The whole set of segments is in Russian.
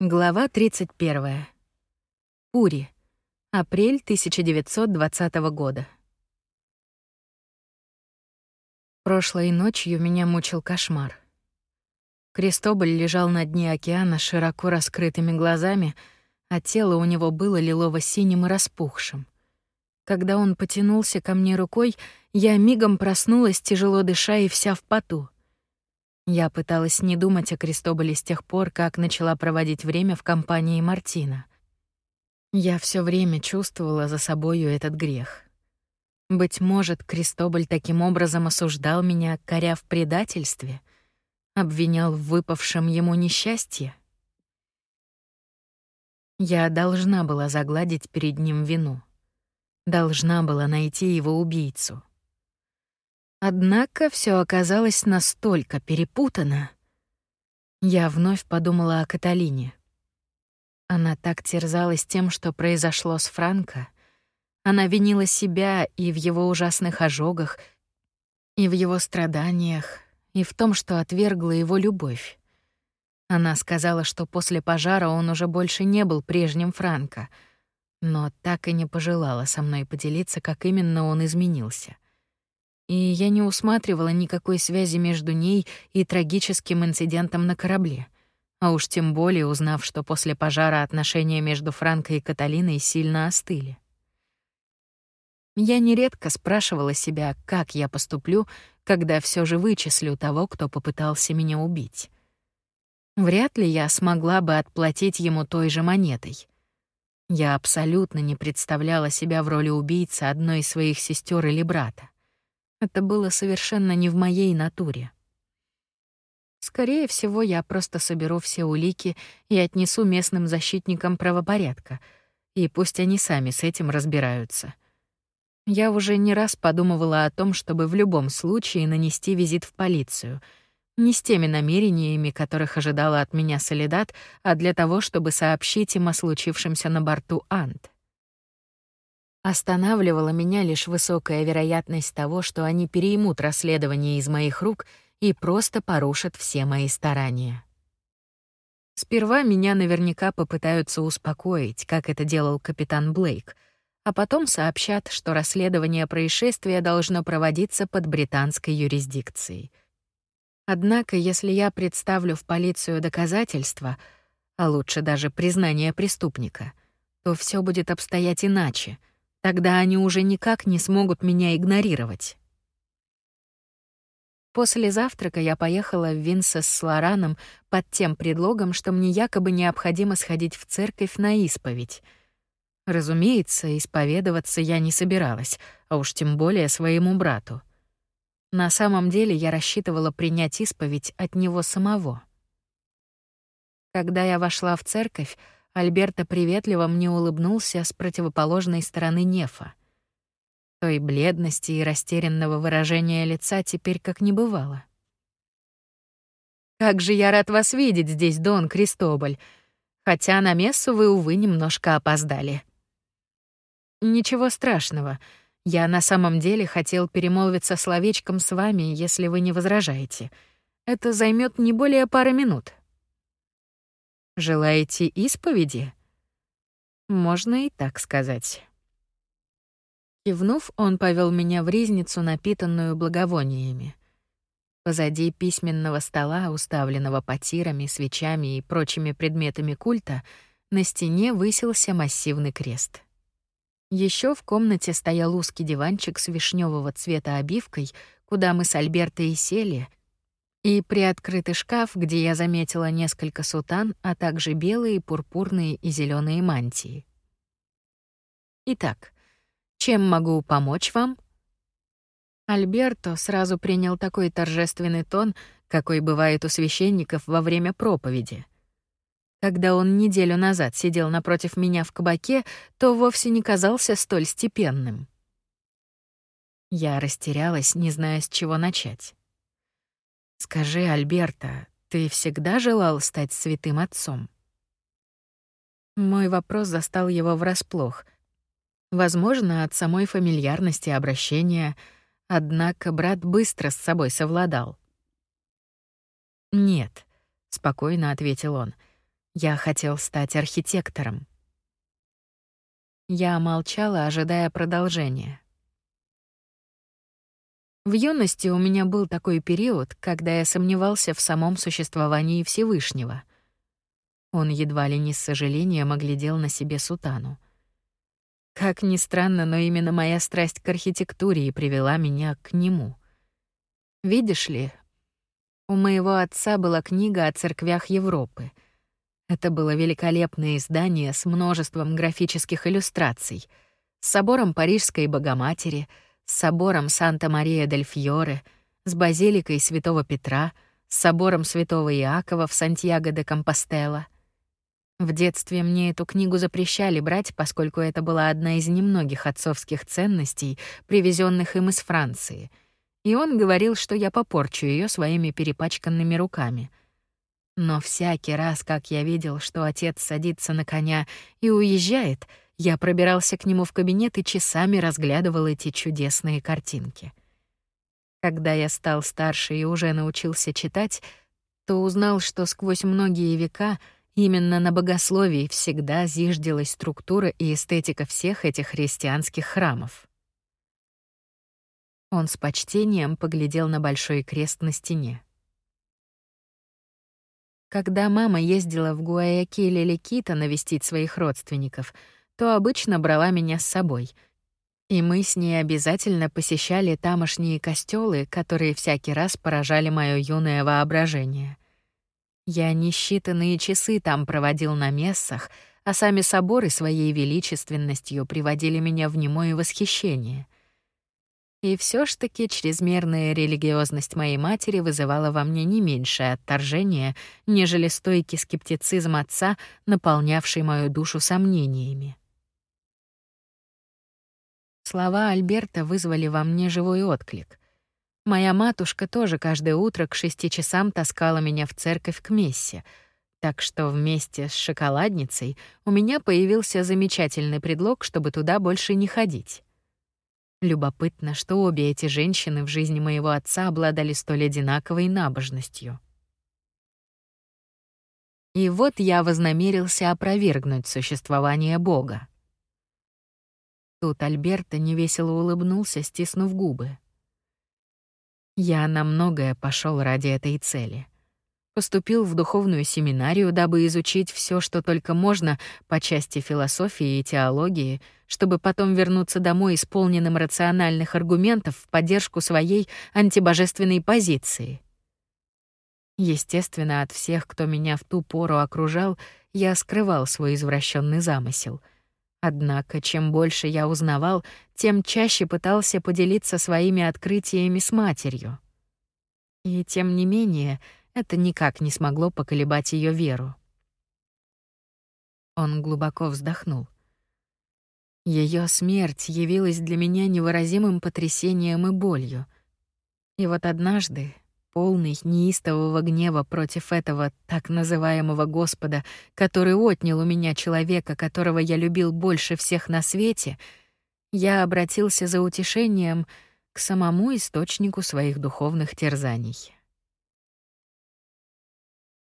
Глава 31. Пури. Апрель 1920 года. Прошлой ночью меня мучил кошмар. Крестоболь лежал на дне океана широко раскрытыми глазами, а тело у него было лилово-синим и распухшим. Когда он потянулся ко мне рукой, я мигом проснулась, тяжело дыша и вся в поту. Я пыталась не думать о Крестоболе с тех пор, как начала проводить время в компании Мартина. Я все время чувствовала за собою этот грех. Быть может, Крестоболь таким образом осуждал меня, коря в предательстве, обвинял в выпавшем ему несчастье. Я должна была загладить перед ним вину. Должна была найти его убийцу. Однако все оказалось настолько перепутано. Я вновь подумала о Каталине. Она так терзалась тем, что произошло с Франко. Она винила себя и в его ужасных ожогах, и в его страданиях, и в том, что отвергла его любовь. Она сказала, что после пожара он уже больше не был прежним Франко, но так и не пожелала со мной поделиться, как именно он изменился — и я не усматривала никакой связи между ней и трагическим инцидентом на корабле. А уж тем более узнав, что после пожара отношения между Франко и Каталиной сильно остыли. Я нередко спрашивала себя, как я поступлю, когда все же вычислю того, кто попытался меня убить. Вряд ли я смогла бы отплатить ему той же монетой. Я абсолютно не представляла себя в роли убийцы одной из своих сестер или брата. Это было совершенно не в моей натуре. Скорее всего, я просто соберу все улики и отнесу местным защитникам правопорядка, и пусть они сами с этим разбираются. Я уже не раз подумывала о том, чтобы в любом случае нанести визит в полицию, не с теми намерениями, которых ожидала от меня Солидат, а для того, чтобы сообщить им о случившемся на борту Ант. Останавливала меня лишь высокая вероятность того, что они переймут расследование из моих рук и просто порушат все мои старания. Сперва меня наверняка попытаются успокоить, как это делал капитан Блейк, а потом сообщат, что расследование происшествия должно проводиться под британской юрисдикцией. Однако, если я представлю в полицию доказательства, а лучше даже признание преступника, то все будет обстоять иначе — Тогда они уже никак не смогут меня игнорировать. После завтрака я поехала в Винсес с Лораном под тем предлогом, что мне якобы необходимо сходить в церковь на исповедь. Разумеется, исповедоваться я не собиралась, а уж тем более своему брату. На самом деле я рассчитывала принять исповедь от него самого. Когда я вошла в церковь, Альберто приветливо мне улыбнулся с противоположной стороны нефа. Той бледности и растерянного выражения лица теперь как не бывало. «Как же я рад вас видеть здесь, Дон Кристобаль, хотя на мессу вы, увы, немножко опоздали». «Ничего страшного. Я на самом деле хотел перемолвиться словечком с вами, если вы не возражаете. Это займет не более пары минут». Желаете исповеди? Можно и так сказать. Кивнув, он повел меня в ризницу, напитанную благовониями. Позади письменного стола, уставленного потирами, свечами и прочими предметами культа, на стене высился массивный крест. Еще в комнате стоял узкий диванчик с вишневого цвета обивкой, куда мы с Альбертой и сели, и приоткрытый шкаф, где я заметила несколько сутан, а также белые, пурпурные и зеленые мантии. Итак, чем могу помочь вам? Альберто сразу принял такой торжественный тон, какой бывает у священников во время проповеди. Когда он неделю назад сидел напротив меня в кабаке, то вовсе не казался столь степенным. Я растерялась, не зная, с чего начать. Скажи, Альберта, ты всегда желал стать святым отцом? Мой вопрос застал его врасплох. Возможно, от самой фамильярности обращения, однако брат быстро с собой совладал. «Нет», — спокойно ответил он, Я хотел стать архитектором. Я молчала, ожидая продолжения. В юности у меня был такой период, когда я сомневался в самом существовании Всевышнего. Он едва ли не с сожалением оглядел на себе сутану. Как ни странно, но именно моя страсть к архитектуре и привела меня к нему. Видишь ли, у моего отца была книга о церквях Европы. Это было великолепное издание с множеством графических иллюстраций, с собором Парижской Богоматери, с собором Санта-Мария-дель-Фьоре, с базиликой Святого Петра, с собором Святого Иакова в Сантьяго-де-Компостела — в детстве мне эту книгу запрещали брать, поскольку это была одна из немногих отцовских ценностей, привезенных им из Франции. И он говорил, что я попорчу ее своими перепачканными руками. Но всякий раз, как я видел, что отец садится на коня и уезжает, я пробирался к нему в кабинет и часами разглядывал эти чудесные картинки. Когда я стал старше и уже научился читать, то узнал, что сквозь многие века — Именно на богословии всегда зиждилась структура и эстетика всех этих христианских храмов. Он с почтением поглядел на большой крест на стене. Когда мама ездила в Гуаякиль или Кито навестить своих родственников, то обычно брала меня с собой. И мы с ней обязательно посещали тамошние костелы, которые всякий раз поражали моё юное воображение — я несчитанные часы там проводил на мессах, а сами соборы своей величественностью приводили меня в немое восхищение. И все ж таки чрезмерная религиозность моей матери вызывала во мне не меньшее отторжение, нежели стойкий скептицизм отца, наполнявший мою душу сомнениями. Слова Альберта вызвали во мне живой отклик. Моя матушка тоже каждое утро к шести часам таскала меня в церковь к мессе, так что вместе с шоколадницей у меня появился замечательный предлог, чтобы туда больше не ходить. Любопытно, что обе эти женщины в жизни моего отца обладали столь одинаковой набожностью. И вот я вознамерился опровергнуть существование Бога. Тут Альберто невесело улыбнулся, стиснув губы. Я на многое пошел ради этой цели. Поступил в духовную семинарию, дабы изучить все, что только можно по части философии и теологии, чтобы потом вернуться домой исполненным рациональных аргументов в поддержку своей антибожественной позиции. Естественно, от всех, кто меня в ту пору окружал, я скрывал свой извращенный замысел — Однако, чем больше я узнавал, тем чаще пытался поделиться своими открытиями с матерью. И тем не менее, это никак не смогло поколебать ее веру. Он глубоко вздохнул. Ее смерть явилась для меня невыразимым потрясением и болью. И вот однажды, полный неистового гнева против этого так называемого Господа, который отнял у меня человека, которого я любил больше всех на свете, я обратился за утешением к самому источнику своих духовных терзаний.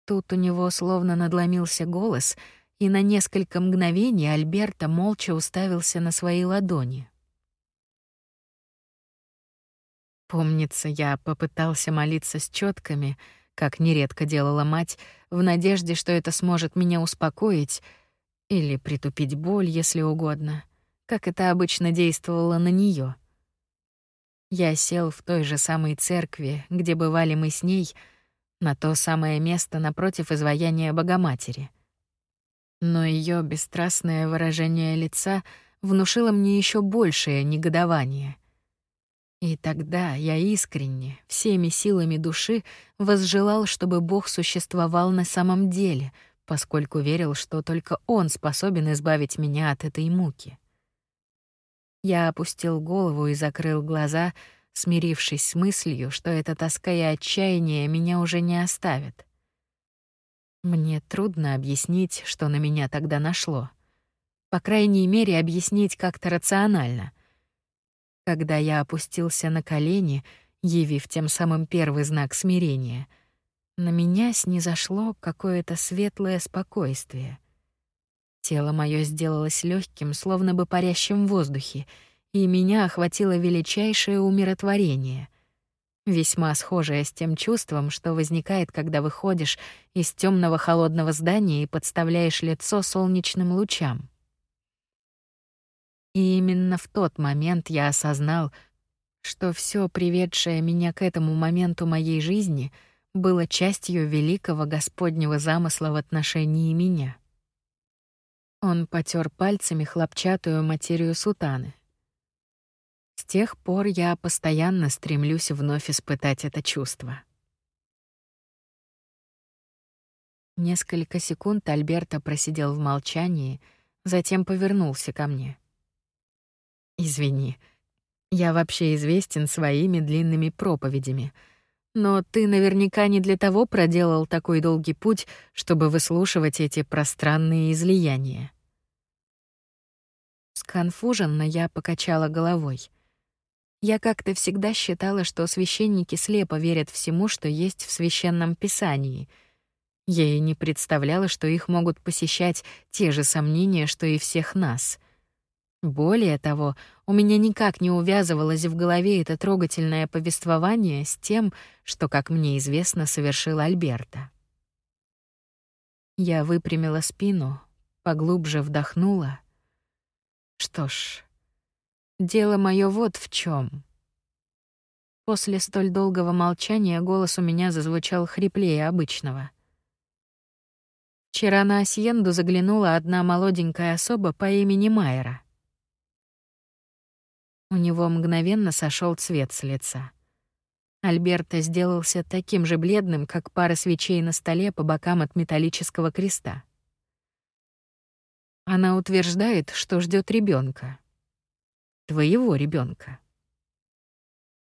Тут у него словно надломился голос, и на несколько мгновений Альберта молча уставился на свои ладони. Помнится, я попытался молиться с четками, как нередко делала мать, в надежде, что это сможет меня успокоить или притупить боль, если угодно, как это обычно действовало на нее. Я сел в той же самой церкви, где бывали мы с ней, на то самое место напротив изваяния Богоматери. Но ее бесстрастное выражение лица внушило мне еще большее негодование — и тогда я искренне, всеми силами души, возжелал, чтобы Бог существовал на самом деле, поскольку верил, что только Он способен избавить меня от этой муки. Я опустил голову и закрыл глаза, смирившись с мыслью, что эта тоска и отчаяние меня уже не оставят. Мне трудно объяснить, что на меня тогда нашло. По крайней мере, объяснить как-то рационально. Когда я опустился на колени, явив тем самым первый знак смирения, на меня снизошло какое-то светлое спокойствие. Тело мое сделалось легким, словно бы парящим в воздухе, и меня охватило величайшее умиротворение, весьма схожее с тем чувством, что возникает, когда выходишь из темного холодного здания и подставляешь лицо солнечным лучам. И именно в тот момент я осознал, что все приведшее меня к этому моменту моей жизни было частью великого Господнего замысла в отношении меня. Он потер пальцами хлопчатую материю сутаны. С тех пор я постоянно стремлюсь вновь испытать это чувство. Несколько секунд Альберто просидел в молчании, затем повернулся ко мне. Извини. Я вообще известен своими длинными проповедями. Но ты наверняка не для того проделал такой долгий путь, чтобы выслушивать эти пространные излияния. Сконфуженно я покачала головой. Я как-то всегда считала, что священники слепо верят всему, что есть в священном писании. Я и не представляла, что их могут посещать те же сомнения, что и всех нас — более того, у меня никак не увязывалось в голове это трогательное повествование с тем, что, как мне известно, совершил Альберта. Я выпрямила спину, поглубже вдохнула. Что ж, дело мое вот в чем. После столь долгого молчания голос у меня зазвучал хриплее обычного. Вчера на Асьенду заглянула одна молоденькая особа по имени Майера — у него мгновенно сошел цвет с лица. Альберто сделался таким же бледным, как пара свечей на столе по бокам от металлического креста. Она утверждает, что ждет ребенка, Твоего ребенка.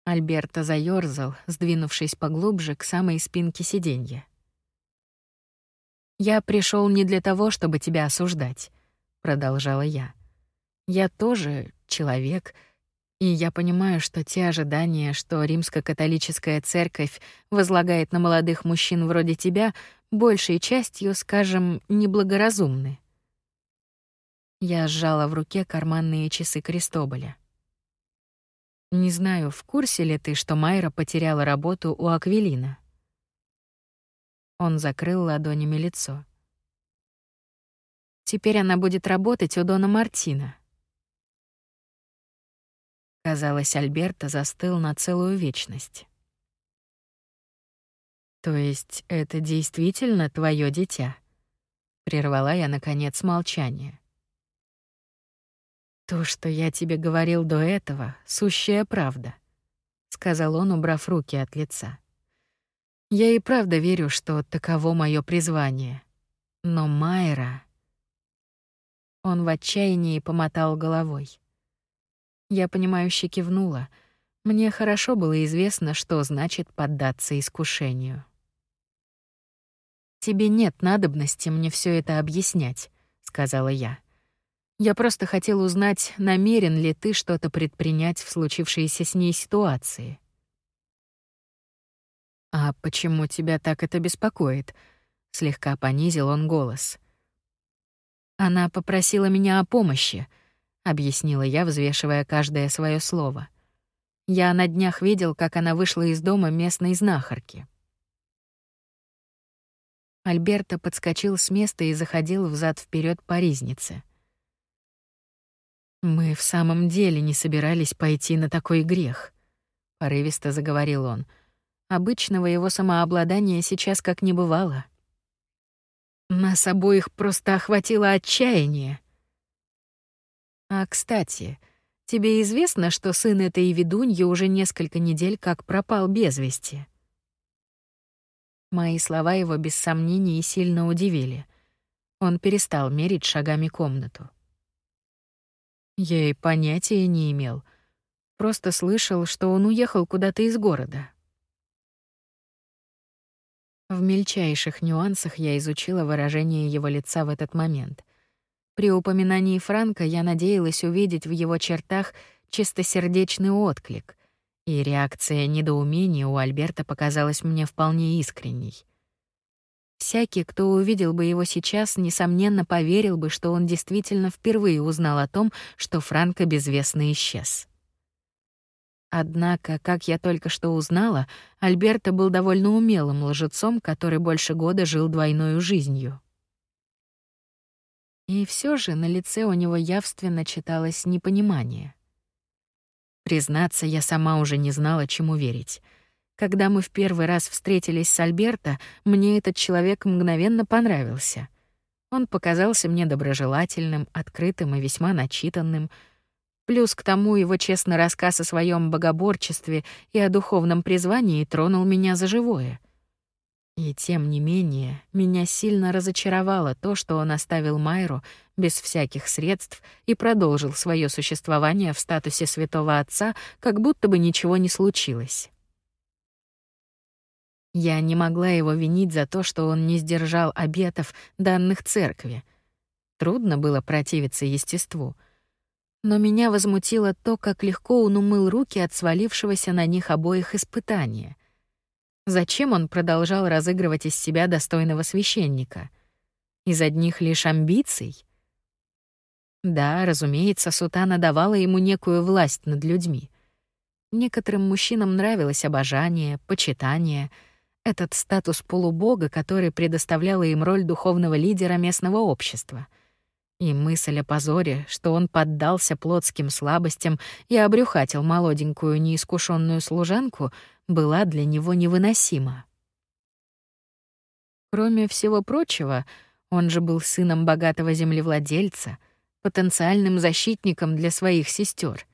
Альберто заёрзал, сдвинувшись поглубже к самой спинке сиденья. «Я пришел не для того, чтобы тебя осуждать», — продолжала я. «Я тоже человек, — и я понимаю, что те ожидания, что римско-католическая церковь возлагает на молодых мужчин вроде тебя, большей частью, скажем, неблагоразумны. Я сжала в руке карманные часы Крестоболя. Не знаю, в курсе ли ты, что Майра потеряла работу у Аквилина. Он закрыл ладонями лицо. Теперь она будет работать у Дона Мартина. Казалось, Альберто застыл на целую вечность. То есть это действительно твое дитя? Прервала я наконец молчание. То, что я тебе говорил до этого, сущая правда, сказал он, убрав руки от лица. Я и правда верю, что таково мое призвание. Но Майра... Он в отчаянии помотал головой. Я понимающе кивнула. Мне хорошо было известно, что значит поддаться искушению. «Тебе нет надобности мне все это объяснять», — сказала я. «Я просто хотел узнать, намерен ли ты что-то предпринять в случившейся с ней ситуации». «А почему тебя так это беспокоит?» — слегка понизил он голос. «Она попросила меня о помощи», —— объяснила я, взвешивая каждое свое слово. «Я на днях видел, как она вышла из дома местной знахарки». Альберто подскочил с места и заходил взад вперед по ризнице. «Мы в самом деле не собирались пойти на такой грех», — порывисто заговорил он. Обычного его самообладания сейчас как не бывало. Нас обоих просто охватило отчаяние. А, кстати, тебе известно, что сын этой ведуньи уже несколько недель как пропал без вести? Мои слова его без сомнений сильно удивили. Он перестал мерить шагами комнату. Я и понятия не имел. Просто слышал, что он уехал куда-то из города. В мельчайших нюансах я изучила выражение его лица в этот момент. При упоминании Франка я надеялась увидеть в его чертах чистосердечный отклик, и реакция недоумения у Альберта показалась мне вполне искренней. Всякий, кто увидел бы его сейчас, несомненно поверил бы, что он действительно впервые узнал о том, что Франко безвестно исчез. Однако, как я только что узнала, Альберто был довольно умелым лжецом, который больше года жил двойной жизнью. И все же на лице у него явственно читалось непонимание. Признаться, я сама уже не знала, чему верить — когда мы в первый раз встретились с Альберто, мне этот человек мгновенно понравился. Он показался мне доброжелательным, открытым и весьма начитанным. Плюс к тому его честный рассказ о своем богоборчестве и о духовном призвании тронул меня за живое. И тем не менее, меня сильно разочаровало то, что он оставил Майру без всяких средств и продолжил свое существование в статусе святого отца, как будто бы ничего не случилось. Я не могла его винить за то, что он не сдержал обетов, данных церкви. Трудно было противиться естеству. Но меня возмутило то, как легко он умыл руки от свалившегося на них обоих испытания. Зачем он продолжал разыгрывать из себя достойного священника? Из одних лишь амбиций? Да, разумеется, Сутана давала ему некую власть над людьми. Некоторым мужчинам нравилось обожание, почитание — этот статус полубога, который предоставляла им роль духовного лидера местного общества. И мысль о позоре, что он поддался плотским слабостям и обрюхатил молоденькую неискушенную служанку, была для него невыносима. Кроме всего прочего, он же был сыном богатого землевладельца, потенциальным защитником для своих сестер.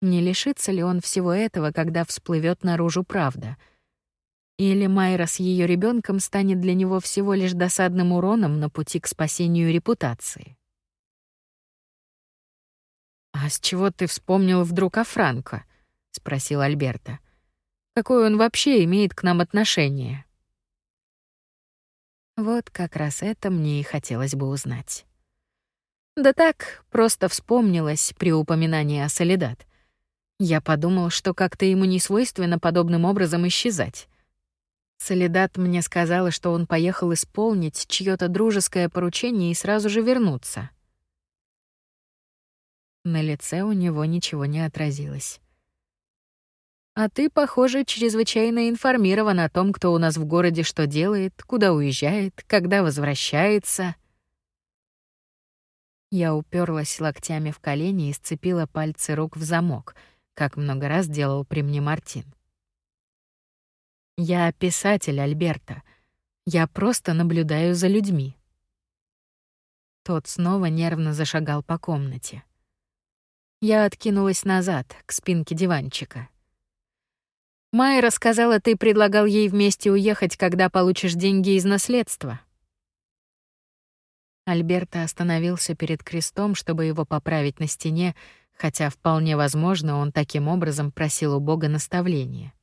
Не лишится ли он всего этого, когда всплывет наружу правда — или Майра с ее ребенком станет для него всего лишь досадным уроном на пути к спасению репутации. «А с чего ты вспомнил вдруг о Франко?» — спросил Альберта. «Какое он вообще имеет к нам отношение?» Вот как раз это мне и хотелось бы узнать. Да так, просто вспомнилось при упоминании о Солидат. Я подумал, что как-то ему не свойственно подобным образом исчезать. Солидат мне сказала, что он поехал исполнить чьё-то дружеское поручение и сразу же вернуться. На лице у него ничего не отразилось. А ты, похоже, чрезвычайно информирован о том, кто у нас в городе что делает, куда уезжает, когда возвращается. Я уперлась локтями в колени и сцепила пальцы рук в замок, как много раз делал при мне Мартин. Я писатель Альберта. Я просто наблюдаю за людьми. Тот снова нервно зашагал по комнате. Я откинулась назад, к спинке диванчика. Майя сказала, ты предлагал ей вместе уехать, когда получишь деньги из наследства. Альберта остановился перед крестом, чтобы его поправить на стене, хотя вполне возможно, он таким образом просил у Бога наставления.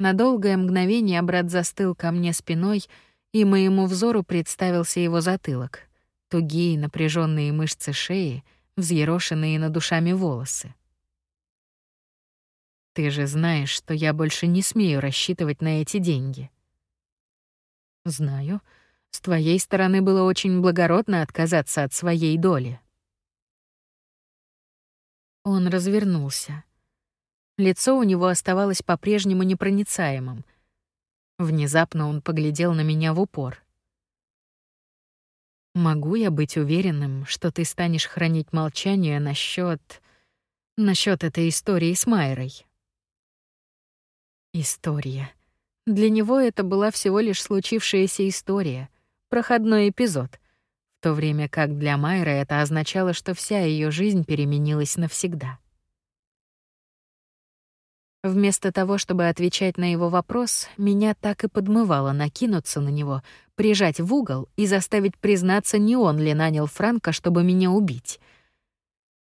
На долгое мгновение брат застыл ко мне спиной, и моему взору представился его затылок, тугие напряженные мышцы шеи, взъерошенные над душами волосы. Ты же знаешь, что я больше не смею рассчитывать на эти деньги. Знаю. С твоей стороны было очень благородно отказаться от своей доли. Он развернулся. Лицо у него оставалось по-прежнему непроницаемым. Внезапно он поглядел на меня в упор. Могу я быть уверенным, что ты станешь хранить молчание насчет насчет этой истории с Майрой? История. Для него это была всего лишь случившаяся история, проходной эпизод, в то время как для Майры это означало, что вся ее жизнь переменилась навсегда. Вместо того, чтобы отвечать на его вопрос, меня так и подмывало накинуться на него, прижать в угол и заставить признаться, не он ли нанял Франка, чтобы меня убить.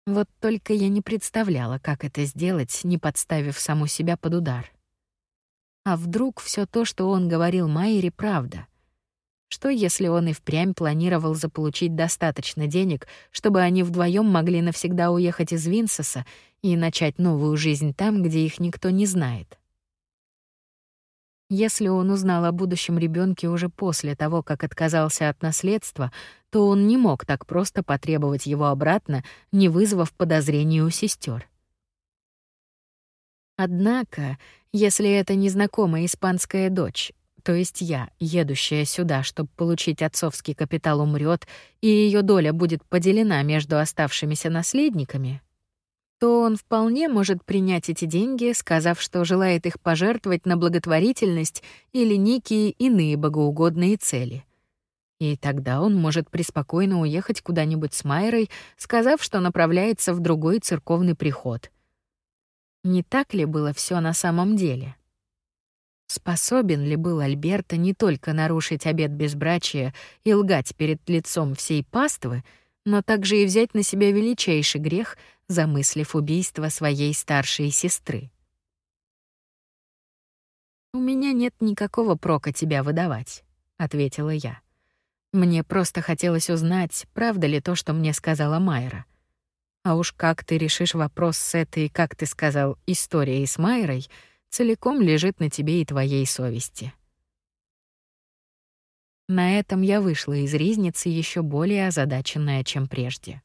Вот только я не представляла, как это сделать, не подставив саму себя под удар. А вдруг все то, что он говорил Майере, правда — что, если он и впрямь планировал заполучить достаточно денег, чтобы они вдвоем могли навсегда уехать из Винсоса и начать новую жизнь там, где их никто не знает? Если он узнал о будущем ребенке уже после того, как отказался от наследства, то он не мог так просто потребовать его обратно, не вызвав подозрений у сестер. Однако, если это незнакомая испанская дочь, то есть я, едущая сюда, чтобы получить отцовский капитал, умрет, и ее доля будет поделена между оставшимися наследниками, то он вполне может принять эти деньги, сказав, что желает их пожертвовать на благотворительность или некие иные богоугодные цели. И тогда он может преспокойно уехать куда-нибудь с Майрой, сказав, что направляется в другой церковный приход. Не так ли было все на самом деле? Способен ли был Альберто не только нарушить обет безбрачия и лгать перед лицом всей паствы, но также и взять на себя величайший грех, замыслив убийство своей старшей сестры? «У меня нет никакого прока тебя выдавать», — ответила я. «Мне просто хотелось узнать, правда ли то, что мне сказала Майра. А уж как ты решишь вопрос с этой, как ты сказал, историей с Майрой — целиком лежит на тебе и твоей совести. На этом я вышла из ризницы еще более озадаченная, чем прежде.